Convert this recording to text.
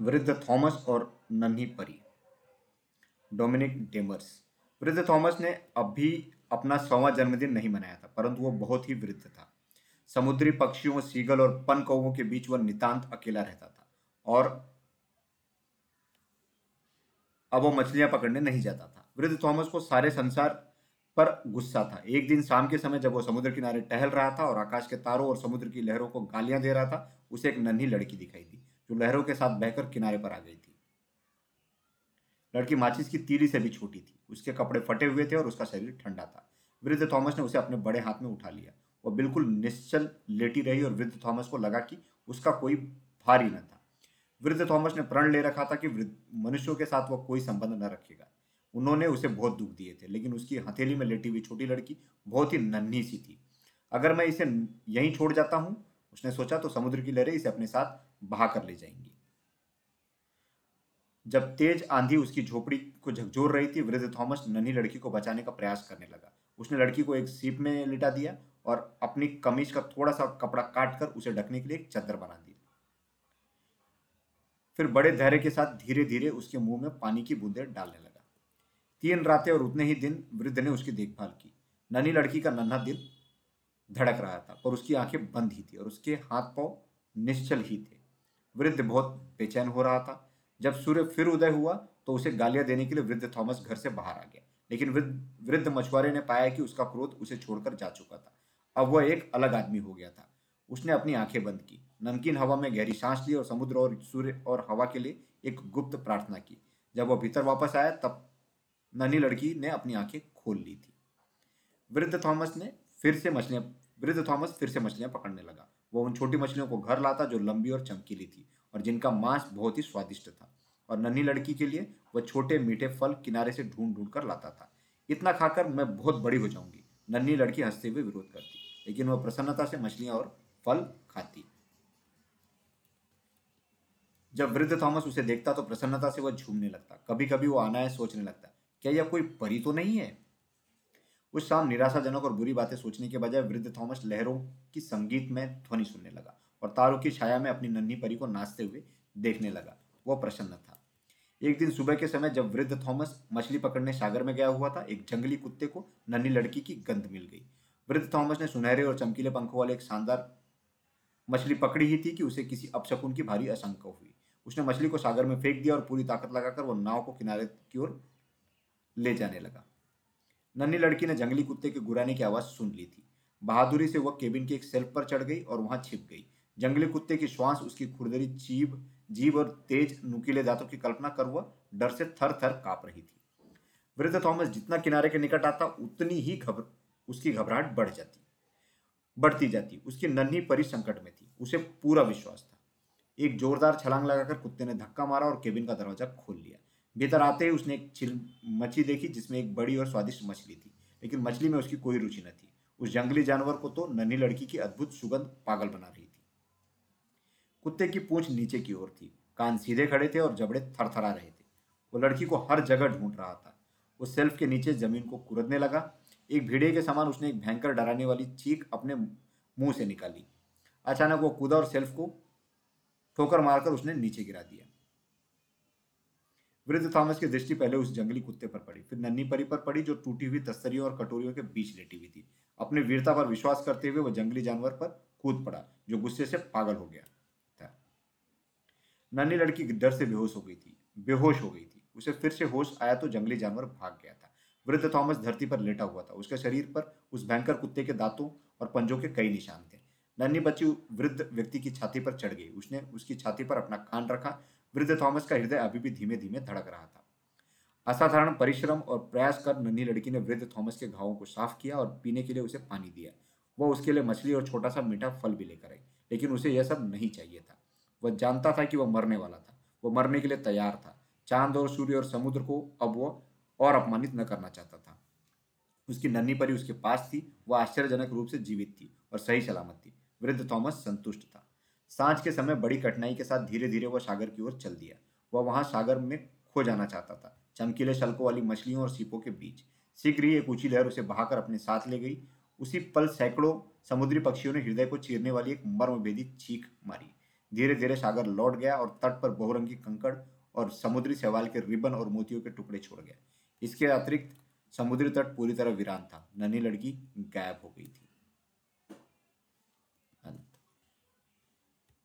वृद्ध थॉमस और नन्ही परी। Dominic Demers. वृद्ध थॉमस ने अभी अपना सौवा जन्मदिन नहीं मनाया था, परंतु वो बहुत ही वृद्ध था। समुद्री पक्षियों, सीगल और पन के बीच वह नितांत अकेला रहता था, और अब वो मछलियाँ पकड़ने नहीं जाता था। वृद्ध थॉमस को सारे संसार पर गुस्सा था। एक दिन शाम के समय जब वो समुद्र किनारे टहल रहा था और आकाश के तारों और समुद्र की लहरों को गालियाँ दे रहा था, उसे एक नन्ही लड़की दिखाई दी। जो लहरों के साथ बहकर किनारे पर आ गई थी। लड़की माचिस की तीली से भी छोटी थी। उसके कपड़े फटे हुए थे और उसका शरीर ठंडा था। वृद्ध थॉमस ने उसे अपने बड़े हाथ में उठा लिया। वो बिल्कुल निश्चल लेटी रही और वृद्ध थॉमस को लगा कि उसका कोई भारी न था। वृद्ध थॉमस ने प्रण ले रखा था कि मनुष्यों के साथ वह कोई संबंध न रखेगा। उन्होंने उसे बहुत दुख दिए थे, लेकिन उसकी हथेली में लेटी हुई छोटी लड़की बहुत ही नन्ही सी थी। अगर मैं इसे यहीं छोड़ जाता हूँ उसने सोचा तो समुद्र की लहरें इसे अपने साथ बहा कर ले जाएँगी। जब तेज आंधी उसकी झोपड़ी को झकझोर रही थी, वृद्ध थॉमस नन्ही लड़की को बचाने का प्रयास करने लगा। उसने लड़की को एक सीप में लिटा दिया और अपनी कमीज का थोड़ा सा कपड़ा काट कर उसे ढकने के लिए एक चादर बना दी। फिर बड़े धैर्य के साथ धीरे धीरे उसके मुँह में पानी की बूंदें डालने लगा। तीन रातें और उतने ही दिन वृद्ध ने उसकी देखभाल की। नन्ही लड़की का नन्हा दिल धड़क रहा था पर उसकी आँखें बंद ही थी और उसके हाथ पाँव निश्चल ही थे। वृद्ध बहुत बेचैन हो रहा था। जब सूर्य फिर उदय हुआ तो उसे गालियाँ देने के लिए वृद्ध थॉमस घर से बाहर आ गया। लेकिन वृद्ध वृद्ध मछुआरे ने पाया कि उसका क्रोध उसे छोड़कर जा चुका था। अब वह एक अलग आदमी हो गया था। उसने अपनी आँखें बंद की। नमकीन हवा में गहरी सांस ली और समुद्र और सूर्य और हवा के लिए एक गुप्त प्रार्थना की। जब वह भीतर वापस आया, तब नन्ही लड़की ने अपनी आँखें खोल ली थी। वृद्ध थॉमस ने फिर से मछलियाँ, वृद्ध थॉमस फिर से मछलियाँ पकड़ने लगा। वो उन छोटी मछलियों को घर लाता जो लंबी और चमकीली थी और जिनका मांस बहुत ही स्वादिष्ट था। और नन्ही लड़की के लिए वह छोटे मीठे फल किनारे से ढूंढ ढूंढ कर लाता था। इतना खाकर मैं बहुत बड़ी हो जाऊँगी, नन्ही लड़की हँसते हुए विरोध करती। लेकिन वह प्रसन्नता से मछलियाँ और फल खाती। जब वृद्ध थॉमस उसे देखता तो प्रसन्नता से वह झूमने लगता। कभी कभी वो आना है सोचने लगता, क्या यह कोई परी तो नहीं है? उस शाम निराशाजनक और बुरी बातें सोचने के बजाय वृद्ध थॉमस लहरों की संगीत में ध्वनि सुनने लगा और तारों की छाया में अपनी नन्ही परी को नाचते हुए देखने लगा। वह प्रसन्न था। एक दिन सुबह के समय जब वृद्ध थॉमस मछली पकड़ने सागर में गया हुआ था, एक जंगली कुत्ते को नन्ही लड़की की गंध मिल गई। वृद्ध थॉमस ने सुनहरे और चमकीले पंखों वाले एक शानदार मछली पकड़ी ही थी कि उसे किसी अपशकुन की भारी आशंका हुई। उसने मछली को सागर में फेंक दिया और पूरी ताकत लगाकर वो नाव को किनारे की ओर ले जाने लगा। नन्ही लड़की ने जंगली कुत्ते के गुराने की आवाज़ सुन ली थी। बहादुरी से वह केबिन के एक सेल्फ पर चढ़ गई और वहाँ छिप गई। जंगली कुत्ते की श्वास, उसकी खुरदरी चीब जीव और तेज नुकीले दांतों की कल्पना कर वह डर से थर थर काँप रही थी। वृद्ध थॉमस जितना किनारे के निकट आता, उतनी ही घबर उसकी घबराहट बढ़ जाती, बढ़ती जाती। उसकी नन्ही परी संकट में थी। उसे पूरा विश्वास था। एक जोरदार छलांग लगाकर कुत्ते ने धक्का मारा और केबिन का दरवाज़ा खोल लिया। भीतर आते ही उसने एक छिल मछली देखी जिसमें एक बड़ी और स्वादिष्ट मछली थी, लेकिन मछली में उसकी कोई रुचि न थी। उस जंगली जानवर को तो नन्ही लड़की की अद्भुत सुगंध पागल बना रही थी। कुत्ते की पूंछ नीचे की ओर थी। कान सीधे खड़े थे और जबड़े थरथरा रहे थे। वो लड़की को हर जगह ढूंढ रहा था। वो सेल्फ के नीचे ज़मीन को कुरदने लगा। एक भिड़े के समान उसने एक भयंकर डराने वाली चीख अपने मुँह से निकाली। अचानक वो कूदा और सेल्फ को ठोकर मारकर उसने नीचे गिरा दिया। वृद्ध थॉमस की दृष्टि पहले उस जंगली कुत्ते पर पड़ी, फिर नन्ही परी पर पड़ी जो टूटी हुई तस्तरियों और कटोरियों के बीच लेटी हुई थी। अपनी वीरता पर विश्वास करते हुए वह जंगली जानवर पर कूद पड़ा, जो गुस्से से पागल हो गया था। नन्ही लड़की डर से बेहोश हो गई थी, बेहोश हो गई थी। उसे फिर से होश आया तो जंगली जानवर भाग गया था। वृद्ध थॉमस धरती पर लेटा हुआ था। उसके शरीर पर उस भयंकर कुत्ते के दांतों और पंजों के कई निशान थे। नन्ही बच्ची वृद्ध व्यक्ति की छाती पर चढ़ गई। उसने उसकी छाती पर अपना कान रखा वृद्ध थॉमस का हृदय अभी भी धीमे धीमे धड़क रहा था। असाधारण परिश्रम और प्रयास कर नन्ही लड़की ने वृद्ध थॉमस के घावों को साफ़ किया और पीने के लिए उसे पानी दिया। वह उसके लिए मछली और छोटा सा मीठा फल भी लेकर आई, लेकिन उसे यह सब नहीं चाहिए था। वह जानता था कि वह मरने वाला था। वह मरने के लिए तैयार था। चाँद और सूर्य और समुद्र को अब वह और अपमानित न करना चाहता था। उसकी नन्ही परी उसके पास थी। वह आश्चर्यजनक रूप से जीवित थी और सही सलामत थी। वृद्ध थॉमस संतुष्ट था। साँझ के समय बड़ी कठिनाई के साथ धीरे धीरे वह सागर की ओर चल दिया। वह वहाँ सागर में खो जाना चाहता था। चमकीले शल्कों वाली मछलियों और सीपों के बीच। शीघ्र ही एक ऊँची लहर उसे बहाकर अपने साथ ले गई। उसी पल सैकड़ों समुद्री पक्षियों ने हृदय को चीरने वाली एक मर्मभेदी चीख मारी। धीरे धीरे सागर लौट गया और तट पर बहुरंगी कंकड़ और समुद्री शैवाल के रिबन और मोतियों के टुकड़े छोड़ गया इसके अतिरिक्त समुद्री तट पूरी तरह वीरान था। नन्ही लड़की गायब हो गई थी।